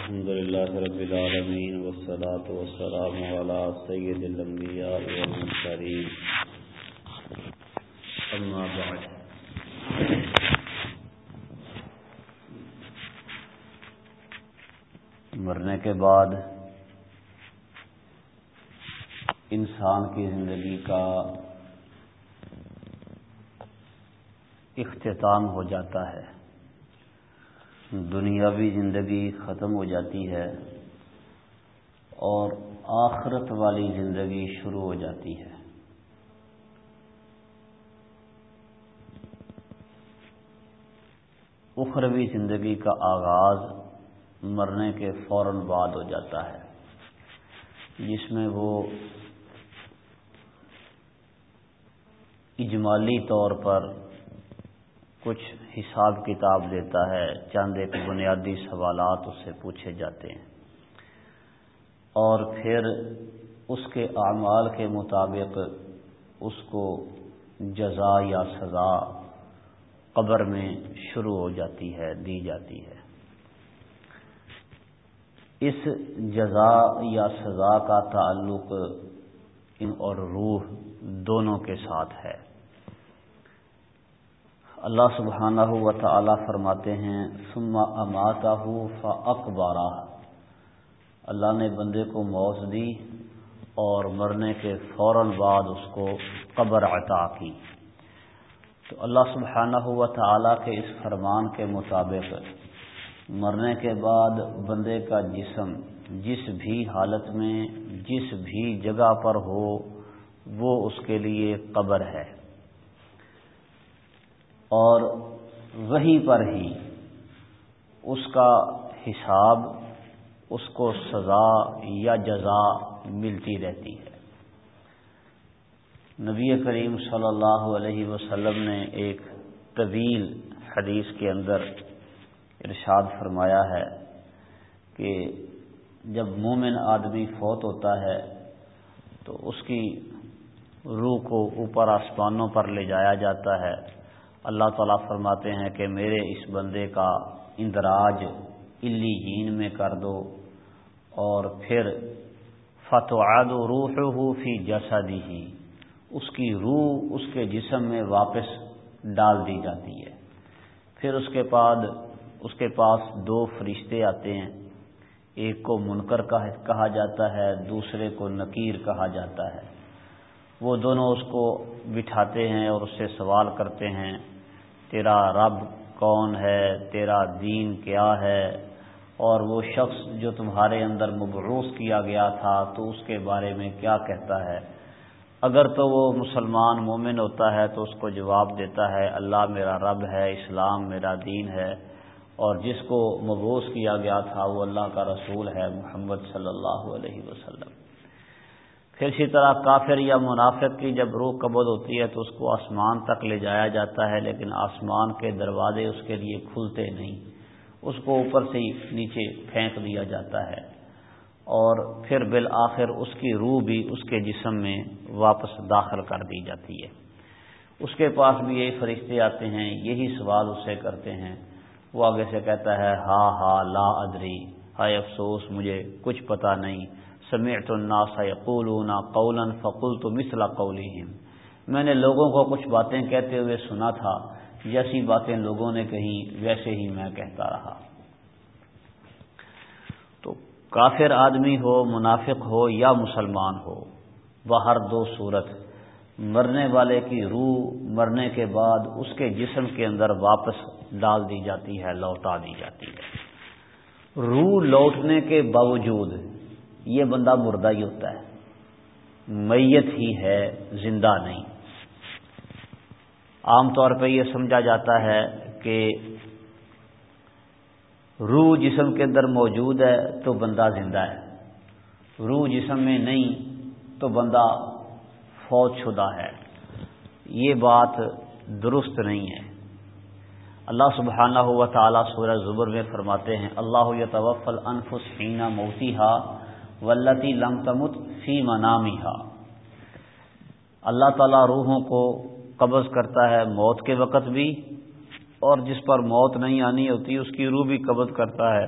الحمد لله رب العالمين، والصلاة والسلام على سيد الأنبياء والمرسلين. أما بعد. مرنے کے بعد انسان کی زندگی کا اختتام ہو جاتا ہے۔ دنیاوی زندگی ختم ہو جاتی ہے اور آخرت والی زندگی شروع ہو جاتی ہے۔ اخروی زندگی کا آغاز مرنے کے فوراً بعد ہو جاتا ہے، جس میں وہ اجمالی طور پر کچھ حساب کتاب دیتا ہے چند ایک بنیادی سوالات اس سے پوچھے جاتے ہیں۔ اور پھر اس کے اعمال کے مطابق اس کو جزا یا سزا قبر میں شروع ہو جاتی ہے، دی جاتی ہے۔ اس جزا یا سزا کا تعلق ان اور روح دونوں کے ساتھ ہے۔ اللہ سبحانہ و تعالی فرماتے ہیں سما اماتا ہو فا اللہ نے بندے کو موت دی اور مرنے کے فوراً بعد اس کو قبر عطا کی۔ تو اللہ سبحانہ و تعالی کے اس فرمان کے مطابق مرنے کے بعد بندے کا جسم جس بھی حالت میں، جس بھی جگہ پر ہو، وہ اس کے لیے قبر ہے۔ اور وہیں پر ہی اس کا حساب، اس کو سزا یا جزا ملتی رہتی ہے۔ نبی کریم صلی اللہ علیہ وسلم نے ایک طویل حدیث کے اندر ارشاد فرمایا ہے کہ جب مومن آدمی فوت ہوتا ہے تو اس کی روح کو اوپر آسمانوں پر لے جایا جاتا ہے۔ اللہ تعالیٰ فرماتے ہیں کہ میرے اس بندے کا اندراج علی جین میں کر دو اور پھر فتوعد روح ہو فی جیسا ہی اس کی روح اس کے جسم میں واپس ڈال دی جاتی ہے۔ پھر اس کے بعد اس کے پاس دو فرشتے آتے ہیں، ایک کو منکر کہا جاتا ہے، دوسرے کو نکیر کہا جاتا ہے۔ وہ دونوں اس کو بٹھاتے ہیں اور اس سے سوال کرتے ہیں، تیرا رب کون ہے؟ تیرا دین کیا ہے؟ اور وہ شخص جو تمہارے اندر مبروس کیا گیا تھا، تو اس کے بارے میں کیا کہتا ہے؟ اگر تو وہ مسلمان مومن ہوتا ہے، تو اس کو جواب دیتا ہے، اللہ میرا رب ہے، اسلام میرا دین ہے، اور جس کو مبوس کیا گیا تھا، وہ اللہ کا رسول ہے، محمد صلی اللہ علیہ وسلم۔ پھر اسی طرح کافر یا منافق کی جب روح قبض ہوتی ہے تو اس کو آسمان تک لے جایا جاتا ہے، لیکن آسمان کے دروازے اس کے لیے کھلتے نہیں۔ اس کو اوپر سے ہی نیچے پھینک دیا جاتا ہے۔ اور پھر بالآخر اس کی روح بھی اس کے جسم میں واپس داخل کر دی جاتی ہے۔ اس کے پاس بھی یہی فرشتے آتے ہیں، یہی سوال اس سے کرتے ہیں۔ وہ آگے سے کہتا ہے ہا ہا لا ادری۔ ہائے افسوس، مجھے کچھ پتہ نہیں۔ سمعت الناس یقولون قولا فقلت مثل قولهم میں نے لوگوں کو کچھ باتیں کہتے ہوئے سنا تھا، جیسی باتیں لوگوں نے کہی ویسے ہی میں کہتا رہا۔ تو کافر آدمی ہو، منافق ہو یا مسلمان ہو باہر دو صورت، مرنے والے کی روح مرنے کے بعد اس کے جسم کے اندر واپس ڈال دی جاتی ہے، لوٹا دی جاتی ہے۔ روح لوٹنے کے باوجود یہ بندہ مردہ ہی ہوتا ہے۔ میت ہی ہے، زندہ نہیں۔ عام طور پہ یہ سمجھا جاتا ہے کہ روح جسم کے اندر موجود ہے تو بندہ زندہ ہے۔ روح جسم میں نہیں تو بندہ فوج شدہ ہے۔ یہ بات درست نہیں ہے۔ اللہ سبحانہ ہوا تعالیٰ سورہ زبر میں فرماتے ہیں، اللہ توفل انفس حینہ موتی ہا ولتی لم تمت فی منامی اللہ تعالیٰ روحوں کو قبض کرتا ہے موت کے وقت بھی، اور جس پر موت نہیں آنی ہوتی، اس کی روح بھی قبض کرتا ہے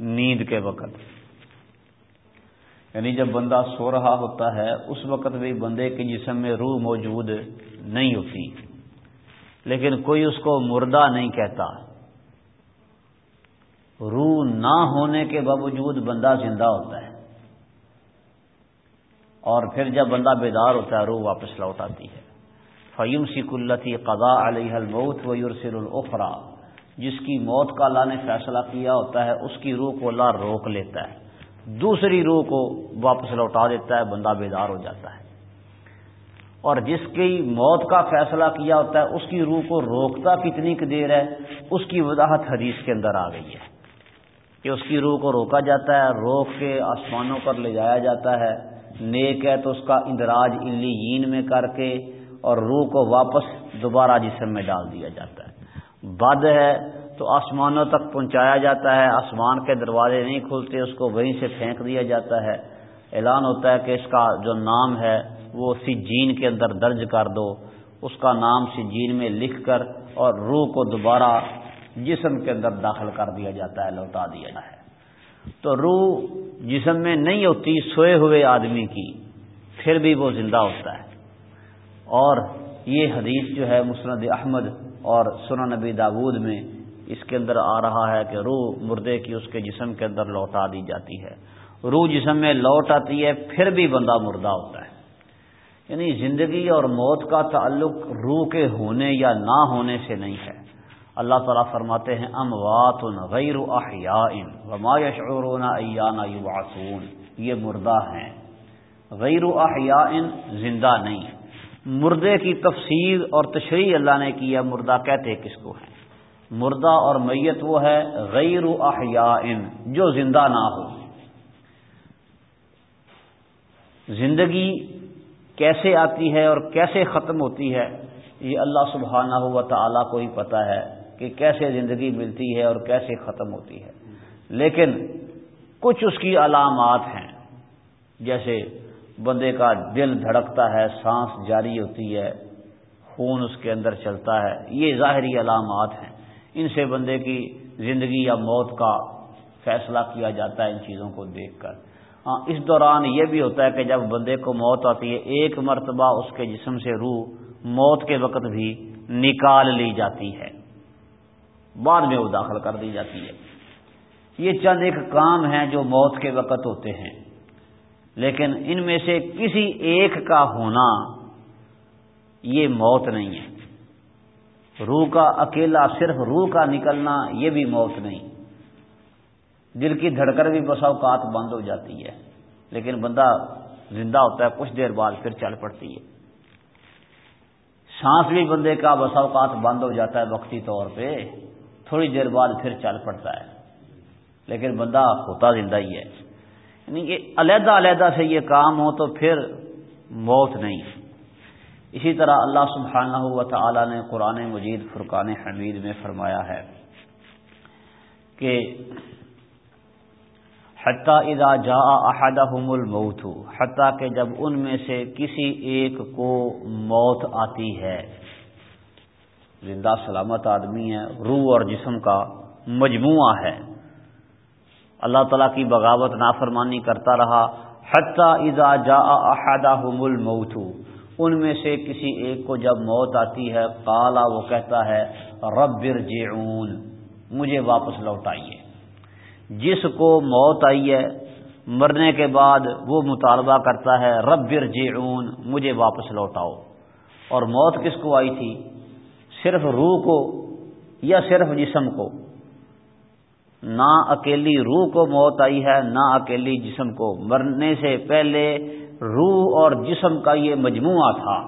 نیند کے وقت۔ یعنی جب بندہ سو رہا ہوتا ہے، اس وقت بھی بندے کے جسم میں روح موجود نہیں ہوتی۔ لیکن کوئی اس کو مردہ نہیں کہتا۔ روح نہ ہونے کے باوجود بندہ زندہ ہوتا ہے۔ اور پھر جب بندہ بیدار ہوتا ہے، روح واپس لوٹ آتی ہے۔ فیم سک التی قضا علیہ الموت و یورسر الفرا جس کی موت کا اللہ نے فیصلہ کیا ہوتا ہے، اس کی روح کو اللہ روک لیتا ہے۔ دوسری روح کو واپس لوٹا دیتا ہے، بندہ بیدار ہو جاتا ہے۔ اور جس کی موت کا فیصلہ کیا ہوتا ہے، اس کی روح کو روکتا کتنی دیر ہے اس کی وضاحت حدیث کے اندر آ گئی ہے کہ اس کی روح کو روکا جاتا ہے، روک کے آسمانوں پر لے جایا جاتا ہے۔ نیک ہے تو اس کا اندراج علی میں کر کے اور روح کو واپس دوبارہ جسم میں ڈال دیا جاتا ہے۔ بد ہے تو آسمانوں تک پہنچایا جاتا ہے، آسمان کے دروازے نہیں کھلتے، اس کو وہیں سے پھینک دیا جاتا ہے۔ اعلان ہوتا ہے کہ اس کا جو نام ہے وہ سجین کے اندر درج کر دو۔ اس کا نام سجین میں لکھ کر اور روح کو دوبارہ جسم کے اندر داخل کر دیا جاتا ہے، لوٹا دیا جاتا ہے۔ تو روح جسم میں نہیں ہوتی، سوئے ہوئے آدمی کی، پھر بھی وہ زندہ ہوتا ہے۔ اور یہ حدیث جو ہے مسند احمد اور سنا نبی داود میں اس کے اندر آ رہا ہے کہ روح مردے کی اس کے جسم کے اندر لوٹا دی جاتی ہے۔ روح جسم میں لوٹ آتی ہے، پھر بھی بندہ مردہ ہوتا ہے۔ یعنی زندگی اور موت کا تعلق روح کے ہونے یا نہ ہونے سے نہیں ہے۔ اللہ تعالیٰ فرماتے ہیں اموات غیر وما یشعرون ایانا یبعثون۔ یہ مردہ ہیں۔ غیر احیاء زندہ نہیں۔ مردے کی تفسیر اور تشریح اللہ نے کی ہے، مردہ کہتے کس کو ہیں۔ مردہ اور میت وہ ہے غیر احیاء جو زندہ نہ ہو۔ زندگی کیسے آتی ہے اور کیسے ختم ہوتی ہے، یہ اللہ سبحانہ ہوا تعالیٰ کو ہی پتا ہے۔ کہ کیسے زندگی ملتی ہے اور کیسے ختم ہوتی ہے۔ لیکن کچھ اس کی علامات ہیں۔ جیسے بندے کا دل دھڑکتا ہے، سانس جاری ہوتی ہے، خون اس کے اندر چلتا ہے۔ یہ ظاہری علامات ہیں۔ ان سے بندے کی زندگی یا موت کا فیصلہ کیا جاتا ہے ان چیزوں کو دیکھ کر۔ ہاں اس دوران یہ بھی ہوتا ہے کہ جب بندے کو موت آتی ہے، ایک مرتبہ اس کے جسم سے روح موت کے وقت بھی نکال لی جاتی ہے۔ بعد میں وہ داخل کر دی جاتی ہے۔ یہ چند ایک کام ہیں جو موت کے وقت ہوتے ہیں، لیکن ان میں سے کسی ایک کا ہونا یہ موت نہیں ہے۔ روح کا اکیلا صرف روح کا نکلنا یہ بھی موت نہیں۔ دل کی دھڑکن بھی بسا اوقات بند ہو جاتی ہے، لیکن بندہ زندہ ہوتا ہے، کچھ دیر بعد پھر چل پڑتی ہے۔ سانس بھی بندے کا بسا اوقات بند ہو جاتا ہے وقتی طور پہ۔ تھوڑی دیر بعد پھر چل پڑتا ہے۔ لیکن بندہ ہوتا زندہ ہی ہے۔ یعنی کہ علیحدہ علیحدہ سے یہ کام ہو تو پھر موت نہیں۔ اسی طرح اللہ سبحانہ ہوا تعالی نے قرآن مجید، فرقان حمید میں فرمایا ہے کہ حتیٰ اذا جا احدہم الموت، حتیٰ کہ جب ان میں سے کسی ایک کو موت آتی ہے۔ زندہ سلامت آدمی ہے، روح اور جسم کا مجموعہ ہے۔ اللہ تعالیٰ کی بغاوت نافرمانی کرتا رہا۔ حتیٰ اذا جا احدہم الموت، ان میں سے کسی ایک کو جب موت آتی ہے کالا وہ کہتا ہے، رب ارجعون، مجھے واپس لوٹائیے جس کو موت آئی ہے، مرنے کے بعد وہ مطالبہ کرتا ہے، رب ارجعون، مجھے واپس لوٹاؤ اور موت کس کو آئی تھی؟ صرف روح کو یا صرف جسم کو؟ نہ اکیلی روح کو موت آئی ہے، نہ اکیلی جسم کو۔ مرنے سے پہلے روح اور جسم کا یہ مجموعہ تھا۔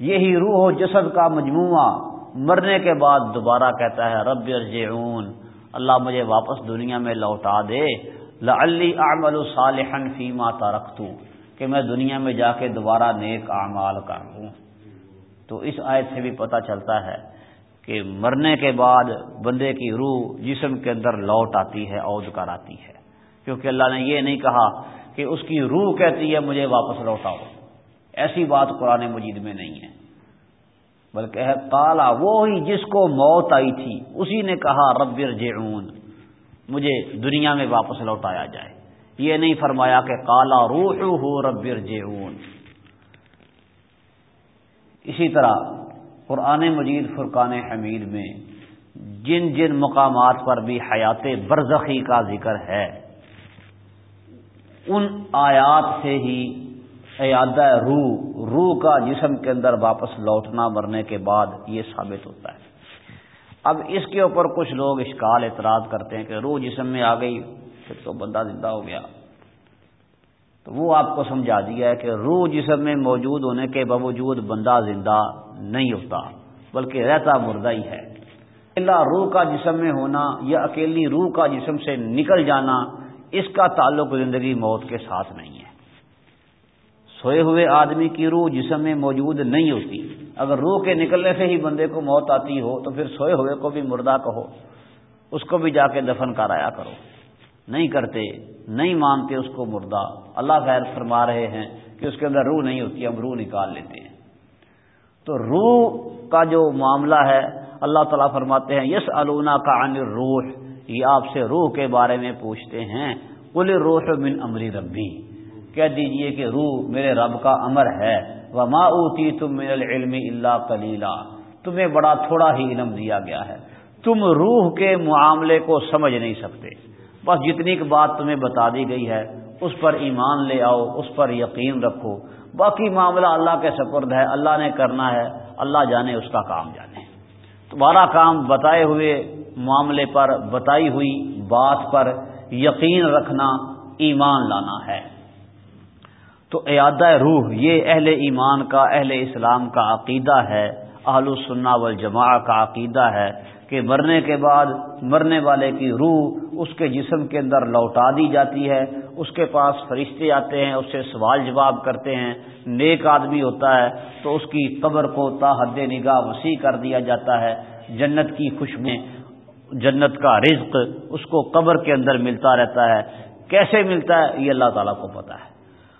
یہی روح و جسد کا مجموعہ مرنے کے بعد دوبارہ کہتا ہے، رب ارجعون، اللہ مجھے واپس دنیا میں لوٹا دے۔ لعلی اعمل صالحا فیما ترکتو، کہ میں دنیا میں جا کے دوبارہ نیک اعمال کر لوں تو اس آیت سے بھی پتہ چلتا ہے کہ مرنے کے بعد بندے کی روح جسم کے اندر لوٹ آتی ہے عود کر آتی ہے۔ کیونکہ اللہ نے یہ نہیں کہا کہ اس کی روح کہتی ہے، مجھے واپس لوٹاؤ۔ ایسی بات قرآن مجید میں نہیں ہے۔ بلکہ ہے کالا وہی جس کو موت آئی تھی، اسی نے کہا، رب ارجعون، مجھے دنیا میں واپس لوٹایا جائے۔ یہ نہیں فرمایا کہ کالا روح ہو ربر جیون اسی طرح قرآن مجید فرقان حمید میں جن جن مقامات پر بھی حیات برزخی کا ذکر ہے، ان آیات سے ہی ایادہ روح روح کا جسم کے اندر واپس لوٹنا مرنے کے بعد یہ ثابت ہوتا ہے۔ اب اس کے اوپر کچھ لوگ اشکال اعتراض کرتے ہیں کہ روح جسم میں آ گئی، پھر تو بندہ زندہ ہو گیا۔ تو وہ آپ کو سمجھا دیا ہے کہ روح جسم میں موجود ہونے کے باوجود بندہ زندہ نہیں ہوتا، بلکہ رہتا مردہ ہی ہے۔ اللہ روح کا جسم میں ہونا یا اکیلی روح کا جسم سے نکل جانا، اس کا تعلق زندگی موت کے ساتھ نہیں ہے۔ سوئے ہوئے آدمی کی روح جسم میں موجود نہیں ہوتی۔ اگر روح کے نکلنے سے ہی بندے کو موت آتی ہو، تو پھر سوئے ہوئے کو بھی مردہ کہو، اس کو بھی جا کے دفن کرایا کرو۔ نہیں کرتے، نہیں مانتے اس کو مردہ۔ اللہ خیر فرما رہے ہیں کہ اس کے اندر روح نہیں ہوتی، ہم روح نکال لیتے ہیں۔ تو روح کا جو معاملہ ہے، اللہ تعالیٰ فرماتے ہیں یس النا کا عن روح یہ آپ سے روح کے بارے میں پوچھتے ہیں۔ کل روح من امری ربی۔ کہہ دیجیے کہ روح میرے رب کا امر ہے۔ وہ ما اوتی تم من العلم اللہ کلیلہ تمہیں بڑا تھوڑا ہی علم دیا گیا ہے۔ تم روح کے معاملے کو سمجھ نہیں سکتے۔ بس جتنی کی بات تمہیں بتا دی گئی ہے، اس پر ایمان لے آؤ، اس پر یقین رکھو۔ باقی معاملہ اللہ کے سپرد ہے، اللہ نے کرنا ہے، اللہ جانے اس کا کام جانے۔ تمہارا کام بتائے ہوئے معاملے پر، بتائی ہوئی بات پر یقین رکھنا، ایمان لانا ہے۔ تو ایادہ روح، یہ اہل ایمان کا، اہل اسلام کا عقیدہ ہے، اہل السنہ والجماع کا عقیدہ ہے۔ کہ مرنے کے بعد مرنے والے کی روح اس کے جسم کے اندر لوٹا دی جاتی ہے، اس کے پاس فرشتے آتے ہیں، اس سے سوال جواب کرتے ہیں، نیک آدمی ہوتا ہے تو اس کی قبر کو تا حد نگاہ وسیع کر دیا جاتا ہے، جنت کی خوشبو، جنت کا رزق اس کو قبر کے اندر ملتا رہتا ہے۔ کیسے ملتا ہے؟ یہ اللہ تعالیٰ کو پتا ہے۔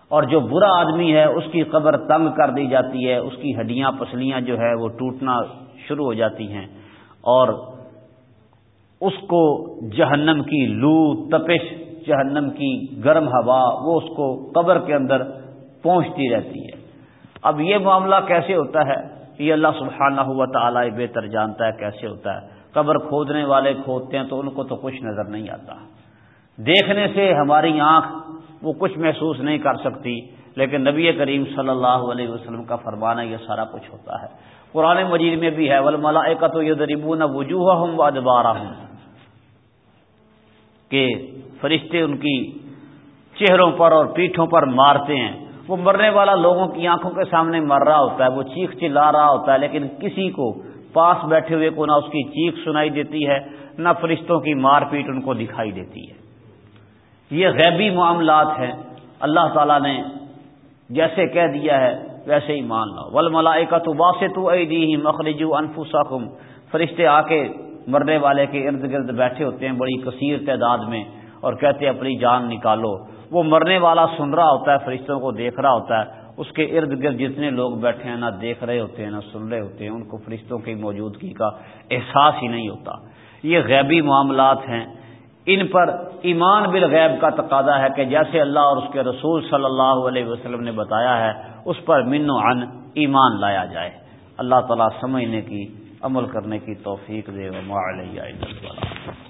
اور جو برا آدمی ہے، اس کی قبر تنگ کر دی جاتی ہے، اس کی ہڈیاں پسلیاں جو ہے وہ ٹوٹنا شروع ہو جاتی ہیں۔ اور اس کو جہنم کی لو تپش، جہنم کی گرم ہوا، وہ اس کو قبر کے اندر پہنچتی رہتی ہے۔ اب یہ معاملہ کیسے ہوتا ہے؟ یہ اللہ سبحانہ ہوا تعالی بہتر جانتا ہے کیسے ہوتا ہے۔ قبر کھودنے والے کھودتے ہیں تو ان کو تو کچھ نظر نہیں آتا۔ دیکھنے سے ہماری آنکھ وہ کچھ محسوس نہیں کر سکتی۔ لیکن نبی کریم صلی اللہ علیہ وسلم کا فرمانا یہ سارا کچھ ہوتا ہے۔ قرآن مجید میں بھی ہے ول کا تو یہ دریبون وجوہ کہ فرشتے ان کی چہروں پر اور پیٹھوں پر مارتے ہیں۔ وہ مرنے والا لوگوں کی آنکھوں کے سامنے مر رہا ہوتا ہے، وہ چیخ چلا رہا ہوتا ہے، لیکن کسی کو پاس بیٹھے ہوئے کو نہ اس کی چیخ سنائی دیتی ہے، نہ فرشتوں کی مار پیٹ ان کو دکھائی دیتی ہے۔ یہ غیبی معاملات ہیں۔ اللہ تعالیٰ نے جیسے کہہ دیا ہے، ویسے ہی مان لو۔ ول ملائے کا تو واسے تو مخرجو انفوسا فرشتے آ کے مرنے والے کے ارد گرد بیٹھے ہوتے ہیں بڑی کثیر تعداد میں اور کہتے ہیں، اپنی جان نکالو۔ وہ مرنے والا سن رہا ہوتا ہے، فرشتوں کو دیکھ رہا ہوتا ہے۔ اس کے ارد گرد جتنے لوگ بیٹھے ہیں، نہ دیکھ رہے ہوتے ہیں، نہ سن رہے ہوتے ہیں، ان کو فرشتوں کی موجودگی کا احساس ہی نہیں ہوتا۔ یہ غیبی معاملات ہیں۔ ان پر ایمان بالغیب کا تقاضا ہے کہ جیسے اللہ اور اس کے رسول صلی اللہ علیہ وسلم نے بتایا ہے، اس پر من و عن ایمان لایا جائے۔ اللہ تعالیٰ سمجھنے کی، عمل کرنے کی توفیق دے۔ و